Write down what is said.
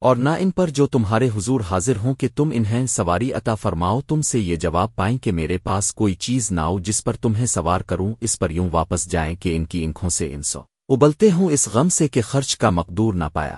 اور نہ ان پر جو تمہارے حضور حاضر ہوں کہ تم انہیں سواری عطا فرماؤ، تم سے یہ جواب پائیں کہ میرے پاس کوئی چیز نہ ہو جس پر تمہیں سوار کروں، اس پر یوں واپس جائیں کہ ان کی انکھوں سے انسو۔ ابلتے ہوں اس غم سے کہ خرچ کا مقدور نہ پایا۔